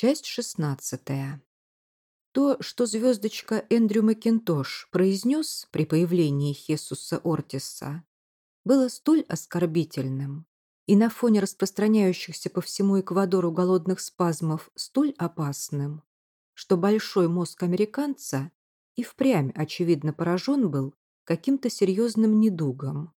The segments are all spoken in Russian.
Часть шестнадцатая. То, что звездочка Эндрю Макинтош произнес при появлении Хесуса Ортиса, было столь оскорбительным и на фоне распространяющихся по всему Эквадору голодных спазмов столь опасным, что большой мозг американца и впрямь очевидно поражен был каким-то серьезным недугом.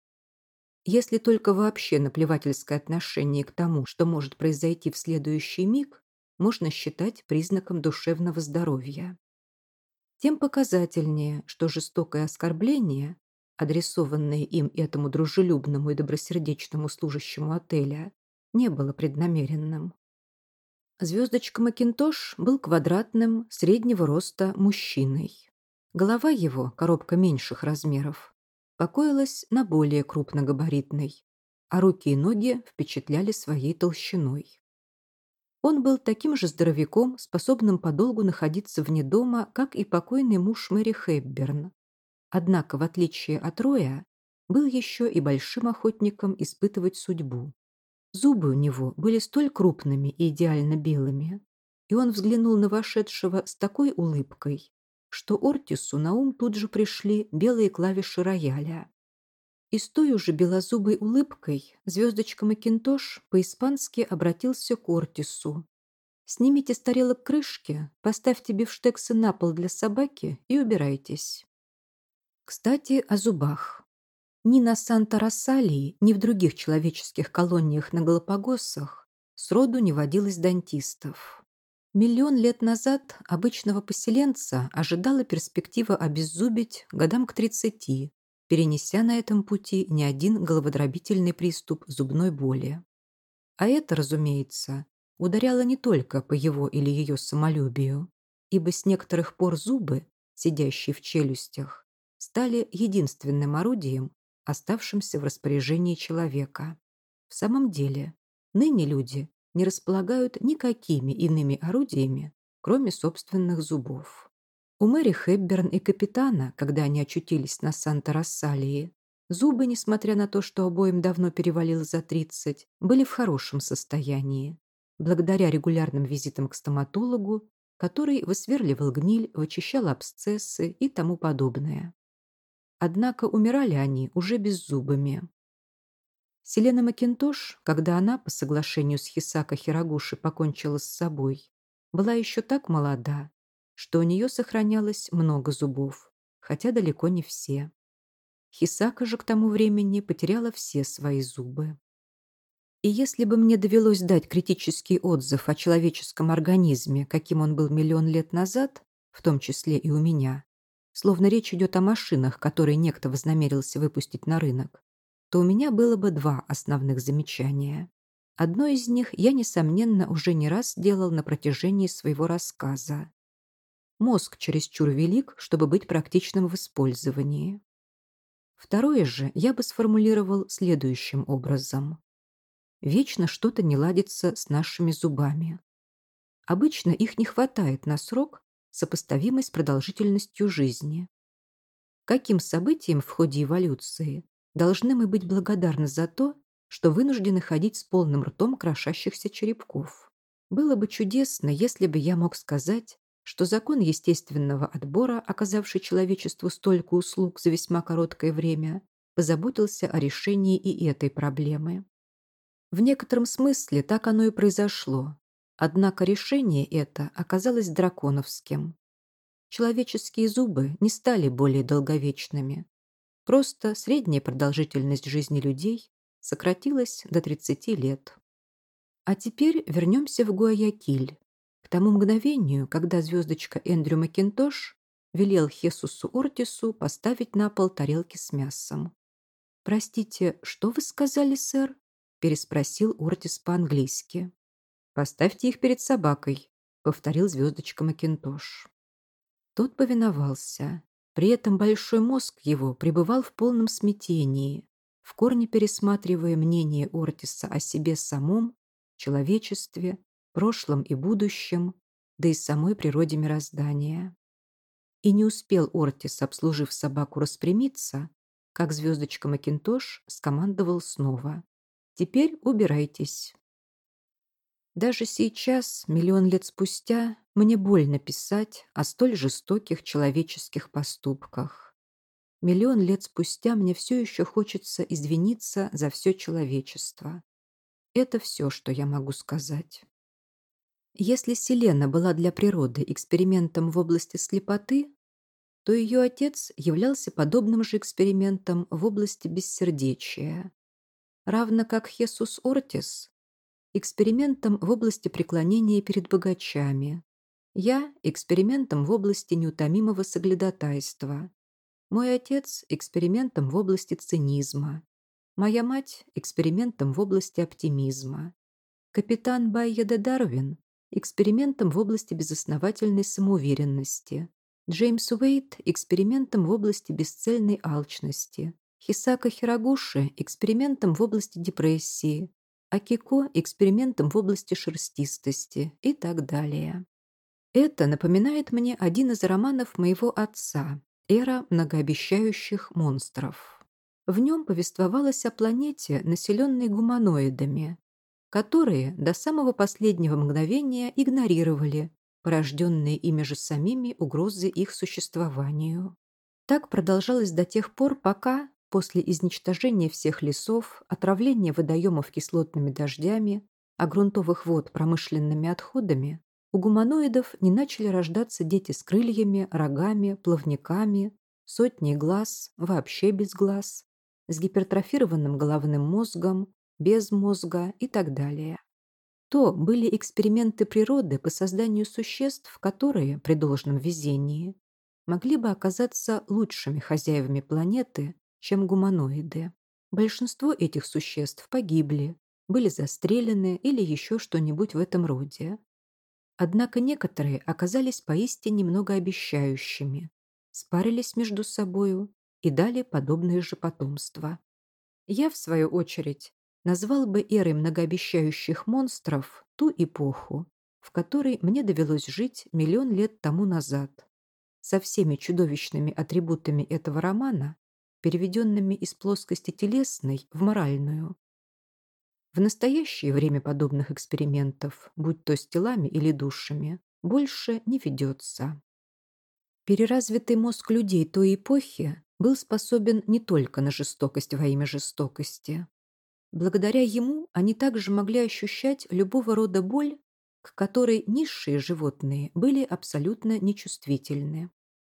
Если только вообще наплевательское отношение к тому, что может произойти в следующий миг, можно считать признаком душевного здоровья. Тем показательнее, что жестокое оскорбление, адресованное им этому дружелюбному и добросердечному служащему отеля, не было преднамеренным. Звездочка Макинтош был квадратным, среднего роста мужчиной. Голова его, коробка меньших размеров, покоилась на более крупногабаритной, а руки и ноги впечатляли своей толщиной. Он был таким же здоровяком, способным подолгу находиться вне дома, как и покойный муж Мэри Хэбберн. Однако, в отличие от Роя, был еще и большим охотником испытывать судьбу. Зубы у него были столь крупными и идеально белыми, и он взглянул на вошедшего с такой улыбкой, что Ортису на ум тут же пришли белые клавиши рояля. И с той уже белозубой улыбкой звездочка Макинтош по-испански обратился к Ортису. «Снимите с тарелок крышки, поставьте бифштексы на пол для собаки и убирайтесь». Кстати, о зубах. Ни на Санта-Рассалии, ни в других человеческих колониях на Галапагосах сроду не водилось дантистов. Миллион лет назад обычного поселенца ожидала перспектива обеззубить годам к 30, перенеся на этом пути не один головодробительный приступ зубной боли. А это, разумеется, ударяло не только по его или ее самолюбию, ибо с некоторых пор зубы, сидящие в челюстях, стали единственным орудием, оставшимся в распоряжении человека. В самом деле, ныне люди не располагают никакими иными орудиями, кроме собственных зубов. У Мэри Хэбберн и капитана, когда они очутились на Санта-Рассалии, зубы, несмотря на то, что обоим давно перевалило за 30, были в хорошем состоянии, благодаря регулярным визитам к стоматологу, который высверливал гниль, вычищал абсцессы и тому подобное. Однако умирали они уже беззубыми. Селена Макинтош, когда она, по соглашению с Хисака Хирогуши, покончила с собой, была еще так молода, что у нее сохранялось много зубов, хотя далеко не все. Хисака же к тому времени потеряла все свои зубы. И если бы мне довелось дать критический отзыв о человеческом организме, каким он был миллион лет назад, в том числе и у меня, словно речь идет о машинах, которые некто вознамерился выпустить на рынок, то у меня было бы два основных замечания. Одно из них я, несомненно, уже не раз делал на протяжении своего рассказа. Мозг чересчур велик, чтобы быть практичным в использовании. Второе же я бы сформулировал следующим образом. Вечно что-то не ладится с нашими зубами. Обычно их не хватает на срок, сопоставимый с продолжительностью жизни. Каким событием в ходе эволюции должны мы быть благодарны за то, что вынуждены ходить с полным ртом крошащихся черепков? Было бы чудесно, если бы я мог сказать, что закон естественного отбора, оказавший человечеству столько услуг за весьма короткое время, позаботился о решении и этой проблемы. В некотором смысле так оно и произошло, однако решение это оказалось драконовским. Человеческие зубы не стали более долговечными. Просто средняя продолжительность жизни людей сократилась до 30 лет. А теперь вернемся в Гуаякиль, тому мгновению, когда звездочка Эндрю Макинтош велел Хесусу Ортису поставить на пол тарелки с мясом. «Простите, что вы сказали, сэр?» – переспросил Ортис по-английски. «Поставьте их перед собакой», – повторил звездочка Макинтош. Тот повиновался. При этом большой мозг его пребывал в полном смятении, в корне пересматривая мнение Ортиса о себе самом, человечестве прошлом и будущем, да и самой природе мироздания. И не успел Ортис, обслужив собаку, распрямиться, как звездочка Макинтош скомандовал снова. «Теперь убирайтесь». Даже сейчас, миллион лет спустя, мне больно писать о столь жестоких человеческих поступках. Миллион лет спустя мне все еще хочется извиниться за все человечество. Это все, что я могу сказать. Если Селена была для природы экспериментом в области слепоты, то ее отец являлся подобным же экспериментом в области бессердечия, равно как Хесус Ортис – экспериментом в области преклонения перед богачами, я – экспериментом в области неутомимого соглядатайства, мой отец – экспериментом в области цинизма, моя мать – экспериментом в области оптимизма, капитан Байеде Дарвин – экспериментом в области безосновательной самоуверенности, Джеймс Уэйт – экспериментом в области бесцельной алчности, Хисака Хирогуши – экспериментом в области депрессии, Акико – экспериментом в области шерстистости. И так далее. Это напоминает мне один из романов моего отца «Эра многообещающих монстров». В нем повествовалось о планете, населенной гуманоидами, которые до самого последнего мгновения игнорировали порожденные ими же самими угрозы их существованию. Так продолжалось до тех пор, пока, после изничтожения всех лесов, отравления водоемов кислотными дождями, а грунтовых вод промышленными отходами, у гуманоидов не начали рождаться дети с крыльями, рогами, плавниками, сотней глаз, вообще без глаз, с гипертрофированным головным мозгом, без мозга и так далее. То были эксперименты природы по созданию существ, которые, при должном везении, могли бы оказаться лучшими хозяевами планеты, чем гуманоиды. Большинство этих существ погибли, были застрелены или еще что-нибудь в этом роде. Однако некоторые оказались поистине многообещающими, спарились между собою и дали подобное же потомство. Я, в свою очередь, назвал бы эрой многообещающих монстров ту эпоху, в которой мне довелось жить миллион лет тому назад, со всеми чудовищными атрибутами этого романа, переведенными из плоскости телесной в моральную. В настоящее время подобных экспериментов, будь то с телами или душами, больше не ведется. Переразвитый мозг людей той эпохи был способен не только на жестокость во имя жестокости, Благодаря ему они также могли ощущать любого рода боль, к которой низшие животные были абсолютно нечувствительны.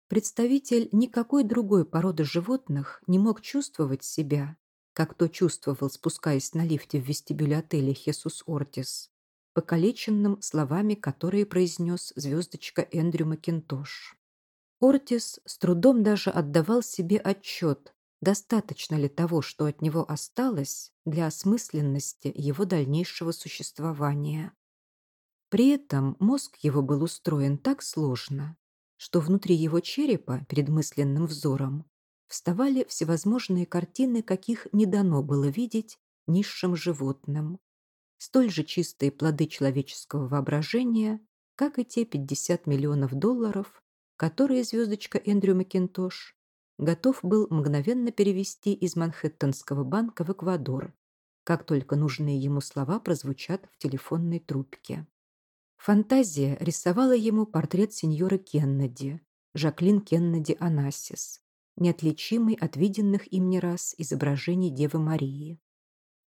Представитель никакой другой породы животных не мог чувствовать себя, как то чувствовал, спускаясь на лифте в вестибюле отеля «Хесус Ортис», покалеченным словами, которые произнес звездочка Эндрю Макинтош. Ортис с трудом даже отдавал себе отчет, достаточно ли того, что от него осталось для осмысленности его дальнейшего существования. При этом мозг его был устроен так сложно, что внутри его черепа перед мысленным взором вставали всевозможные картины, каких не дано было видеть низшим животным. Столь же чистые плоды человеческого воображения, как и те 50 миллионов долларов, которые звездочка Эндрю Макинтош готов был мгновенно перевести из Манхэттенского банка в Эквадор, как только нужные ему слова прозвучат в телефонной трубке. Фантазия рисовала ему портрет сеньора Кеннеди, Жаклин Кеннеди Анасис, неотличимый от виденных им не раз изображений Девы Марии.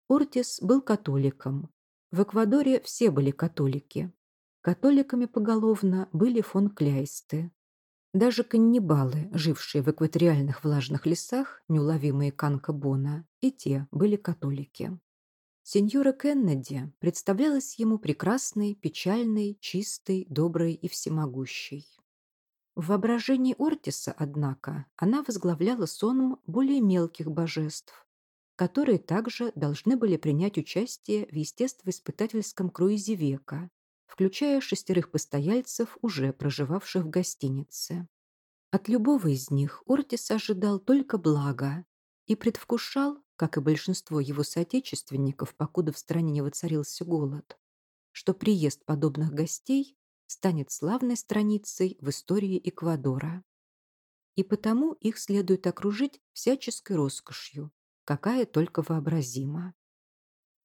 Ортис был католиком. В Эквадоре все были католики. Католиками поголовно были фон Кляйсты, даже каннибалы, жившие в экваториальных влажных лесах, неуловимые Канка-Бона, и те были католики. Сеньора Кеннеди представлялась ему прекрасной, печальной, чистой, доброй и всемогущей. В воображении Ортиса, однако, она возглавляла сонм более мелких божеств, которые также должны были принять участие в естествоиспытательском круизе века, включая шестерых постояльцев, уже проживавших в гостинице. От любого из них Ортис ожидал только блага и предвкушал, как и большинство его соотечественников, покуда в стране не воцарился голод, что приезд подобных гостей станет славной страницей в истории Эквадора. И потому их следует окружить всяческой роскошью, какая только вообразима.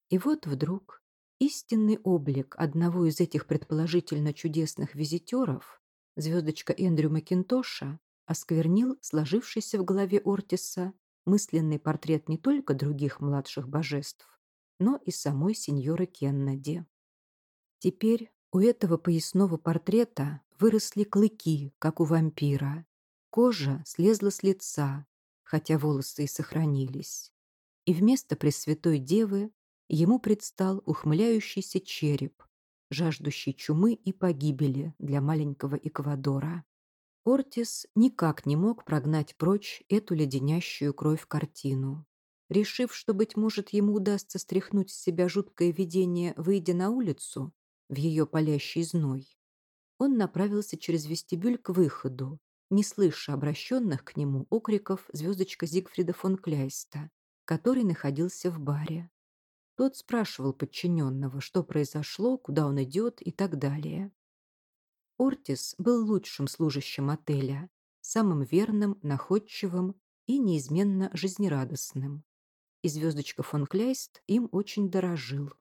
И вот вдруг Истинный облик одного из этих предположительно чудесных визитеров, звездочка Эндрю Макинтоша, осквернил сложившийся в голове Ортиса мысленный портрет не только других младших божеств, но и самой сеньоры Кеннеди. Теперь у этого поясного портрета выросли клыки, как у вампира. Кожа слезла с лица, хотя волосы и сохранились. И вместо Пресвятой Девы ему предстал ухмыляющийся череп, жаждущий чумы и погибели для маленького Эквадора. Ортис никак не мог прогнать прочь эту леденящую кровь картину. Решив, что, быть может, ему удастся стряхнуть с себя жуткое видение, выйдя на улицу, в ее палящий зной, он направился через вестибюль к выходу, не слыша обращенных к нему окриков звездочка Зигфрида фон Кляйста, который находился в баре. Тот спрашивал подчиненного, что произошло, куда он идет и так далее. Ортис был лучшим служащим отеля, самым верным, находчивым и неизменно жизнерадостным. И звездочка фон Кляйст им очень дорожил.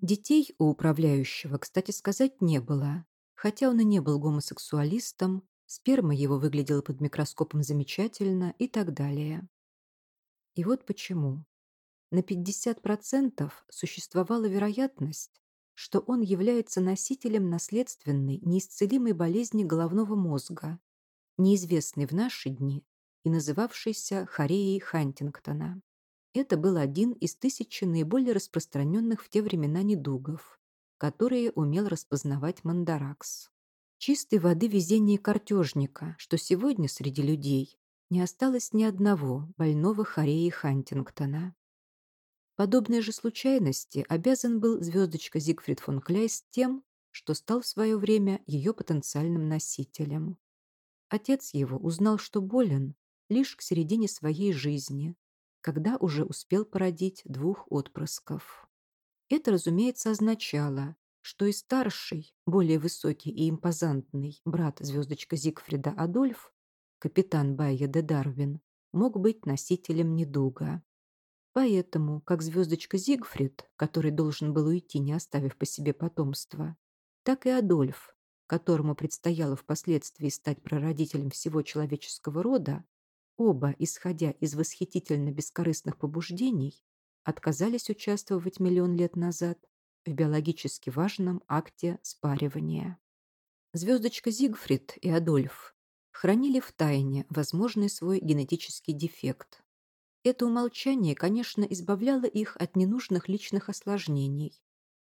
Детей у управляющего, кстати сказать, не было. Хотя он и не был гомосексуалистом, сперма его выглядела под микроскопом замечательно и так далее. И вот почему. На 50% существовала вероятность, что он является носителем наследственной, неисцелимой болезни головного мозга, неизвестной в наши дни и называвшейся хореей Хантингтона. Это был один из тысячи наиболее распространенных в те времена недугов, которые умел распознавать Мандаракс. Чистой воды везение картежника, что сегодня среди людей не осталось ни одного больного хореи Хантингтона. Подобной же случайности обязан был звездочка Зигфрид фон Кляйс тем, что стал в свое время ее потенциальным носителем. Отец его узнал, что болен лишь к середине своей жизни, когда уже успел породить двух отпрысков. Это, разумеется, означало, что и старший, более высокий и импозантный брат звездочка Зигфрида Адольф, капитан Байя де Дарвин, мог быть носителем недуга. Поэтому, как звездочка Зигфрид, который должен был уйти, не оставив по себе потомства, так и Адольф, которому предстояло впоследствии стать прародителем всего человеческого рода, оба, исходя из восхитительно бескорыстных побуждений, отказались участвовать миллион лет назад в биологически важном акте спаривания. Звездочка Зигфрид и Адольф хранили в тайне возможный свой генетический дефект, это умолчание, конечно, избавляло их от ненужных личных осложнений,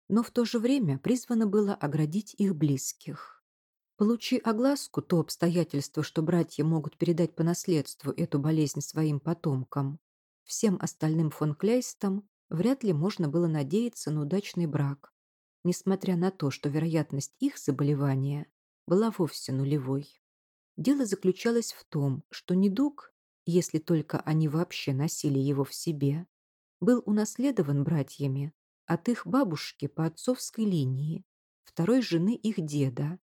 но в то же время призвано было оградить их близких. Получи огласку то обстоятельство, что братья могут передать по наследству эту болезнь своим потомкам, всем остальным фон Кляйстам вряд ли можно было надеяться на удачный брак, несмотря на то, что вероятность их заболевания была вовсе нулевой. Дело заключалось в том, что недуг если только они вообще носили его в себе, был унаследован братьями от их бабушки по отцовской линии, второй жены их деда,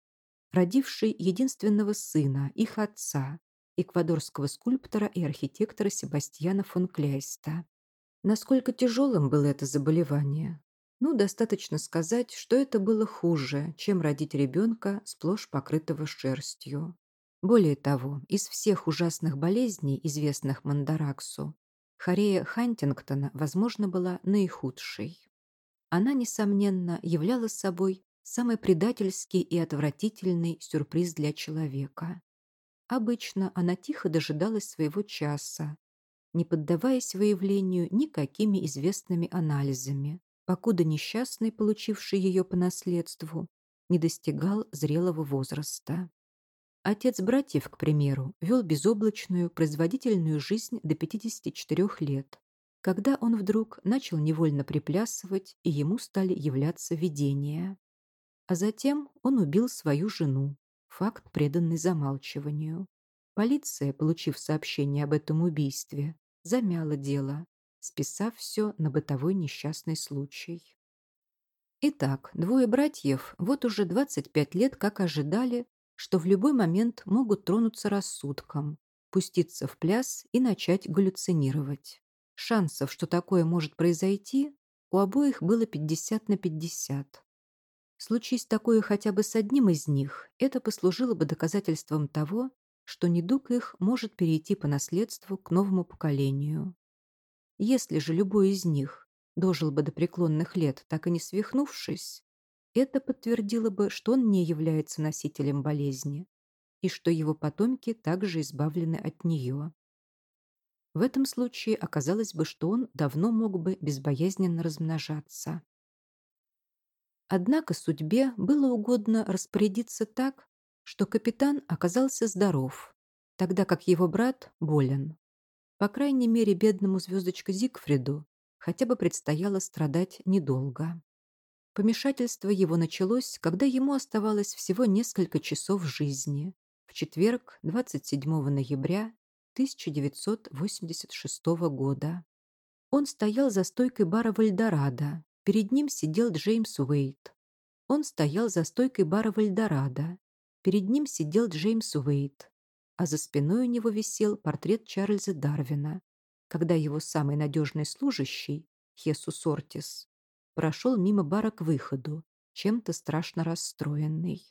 родившей единственного сына, их отца, эквадорского скульптора и архитектора Себастьяна фон Кляйста. Насколько тяжелым было это заболевание? Ну, достаточно сказать, что это было хуже, чем родить ребенка, сплошь покрытого шерстью. Более того, из всех ужасных болезней, известных Мандараксу, хорея Хантингтона, возможно, была наихудшей. Она, несомненно, являла собой самый предательский и отвратительный сюрприз для человека. Обычно она тихо дожидалась своего часа, не поддаваясь выявлению никакими известными анализами, покуда несчастный, получивший ее по наследству, не достигал зрелого возраста. Отец братьев, к примеру, вел безоблачную, производительную жизнь до 54 лет, когда он вдруг начал невольно приплясывать, и ему стали являться видения. А затем он убил свою жену, факт, преданный замалчиванию. Полиция, получив сообщение об этом убийстве, замяла дело, списав все на бытовой несчастный случай. Итак, двое братьев вот уже 25 лет как ожидали, что в любой момент могут тронуться рассудком, пуститься в пляс и начать галлюцинировать. Шансов, что такое может произойти, у обоих было 50 на 50. Случись такое хотя бы с одним из них, это послужило бы доказательством того, что недуг их может перейти по наследству к новому поколению. Если же любой из них дожил бы до преклонных лет, так и не свихнувшись, это подтвердило бы, что он не является носителем болезни и что его потомки также избавлены от нее. В этом случае оказалось бы, что он давно мог бы безбоязненно размножаться. Однако судьбе было угодно распорядиться так, что капитан оказался здоров, тогда как его брат болен. По крайней мере, бедному звездочка Зигфриду хотя бы предстояло страдать недолго. Помешательство его началось, когда ему оставалось всего несколько часов жизни, в четверг, 27 ноября 1986 года. Он стоял за стойкой бара Вальдорадо. Перед ним сидел Джеймс Уэйт. Он стоял за стойкой бара Вальдорадо. Перед ним сидел Джеймс Уэйт, а за спиной у него висел портрет Чарльза Дарвина, когда его самый надежный служащий, Хесус Ортис, прошел мимо бара к выходу, чем-то страшно расстроенный.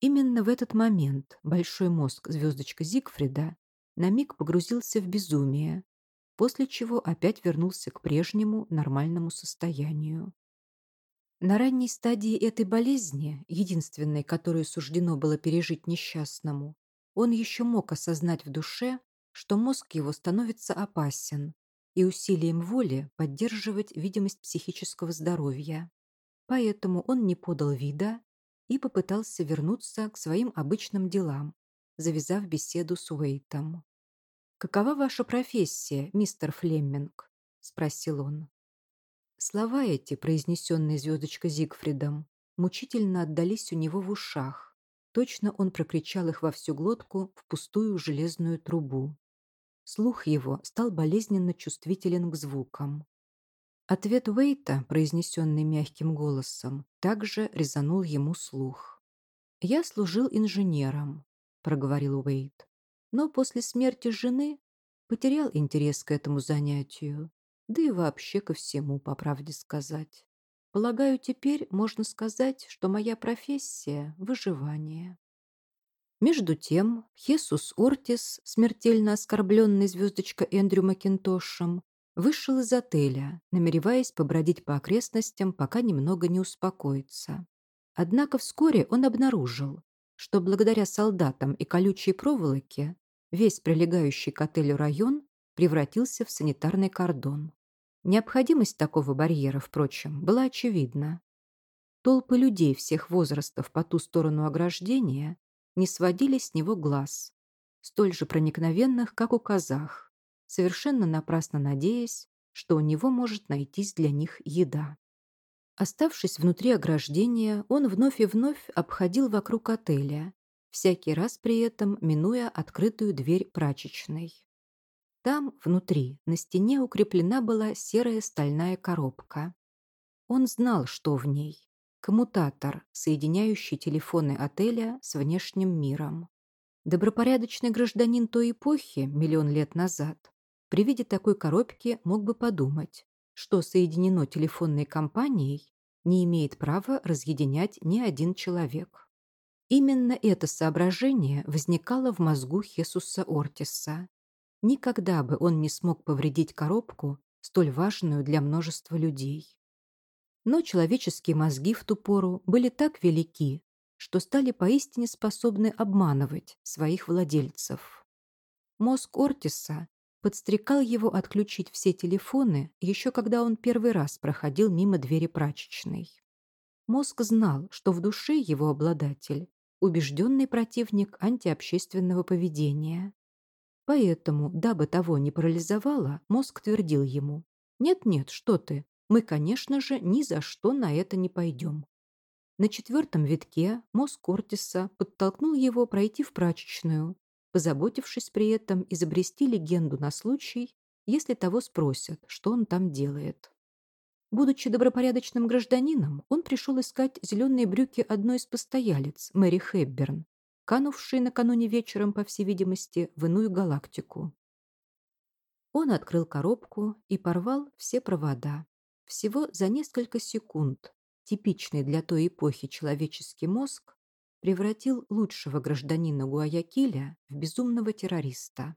Именно в этот момент большой мозг звездочка Зигфрида на миг погрузился в безумие, после чего опять вернулся к прежнему нормальному состоянию. На ранней стадии этой болезни, единственной, которую суждено было пережить несчастному, он еще мог осознать в душе, что мозг его становится опасен, и усилием воли поддерживать видимость психического здоровья. Поэтому он не подал вида и попытался вернуться к своим обычным делам, завязав беседу с Уэйтом. «Какова ваша профессия, мистер Флемминг?» – спросил он. Слова эти, произнесенные звездочкой Зигфридом, мучительно отдались у него в ушах. Точно он прокричал их во всю глотку в пустую железную трубу. Слух его стал болезненно чувствителен к звукам. Ответ Уэйта, произнесенный мягким голосом, также резанул ему слух. «Я служил инженером», — проговорил Уэйт, «но после смерти жены потерял интерес к этому занятию да и вообще ко всему, по правде сказать. Полагаю, теперь можно сказать, что моя профессия – выживание. Между тем, Хесус Ортис, смертельно оскорбленный звездочка Эндрю Макинтошем, вышел из отеля, намереваясь побродить по окрестностям, пока немного не успокоится. Однако вскоре он обнаружил, что благодаря солдатам и колючей проволоке весь прилегающий к отелю район превратился в санитарный кордон. Необходимость такого барьера, впрочем, была очевидна. Толпы людей всех возрастов по ту сторону ограждения не сводили с него глаз, столь же проникновенных, как у казах, совершенно напрасно надеясь, что у него может найтись для них еда. Оставшись внутри ограждения, он вновь и вновь обходил вокруг отеля, всякий раз при этом минуя открытую дверь прачечной. Там, внутри, на стене укреплена была серая стальная коробка. Он знал, что в ней. Коммутатор, соединяющий телефоны отеля с внешним миром. Добропорядочный гражданин той эпохи, миллион лет назад, при виде такой коробки мог бы подумать, что соединено телефонной компанией не имеет права разъединять ни один человек. Именно это соображение возникало в мозгу Хесуса Ортиса, Никогда бы он не смог повредить коробку, столь важную для множества людей. Но человеческие мозги в ту пору были так велики, что стали поистине способны обманывать своих владельцев. Мозг Ортиса подстрекал его отключить все телефоны, еще когда он первый раз проходил мимо двери прачечной. Мозг знал, что в душе его обладатель – убежденный противник антиобщественного поведения, Поэтому, дабы того не парализовало, мозг твердил ему «Нет-нет, что ты, мы, конечно же, ни за что на это не пойдем». На четвертом витке мозг Кортиса подтолкнул его пройти в прачечную, позаботившись при этом изобрести легенду на случай, если того спросят, что он там делает. Будучи добропорядочным гражданином, он пришел искать зеленые брюки одной из постоялец, Мэри Хэбберн, канувший накануне вечером, по всей видимости, в иную галактику. Он открыл коробку и порвал все провода. Всего за несколько секунд типичный для той эпохи человеческий мозг превратил лучшего гражданина Гуаякиля в безумного террориста.